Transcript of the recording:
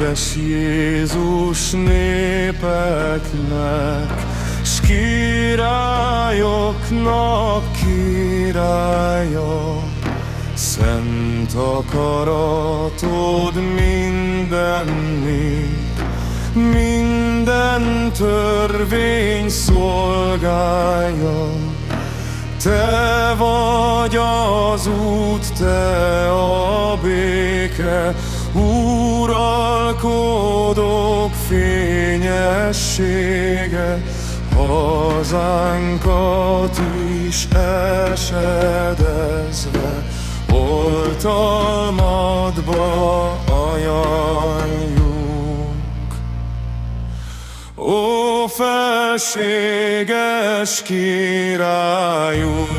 Édes Jézus népeknek, S királyoknak királya, Szent akaratod minden nép, minden törvény szolgálja. Te vagy az út, te a béke, Uralkodók fényessége, Hazánkat is esedezve, Oltalmadba ajánljuk. Ó, felséges királyunk,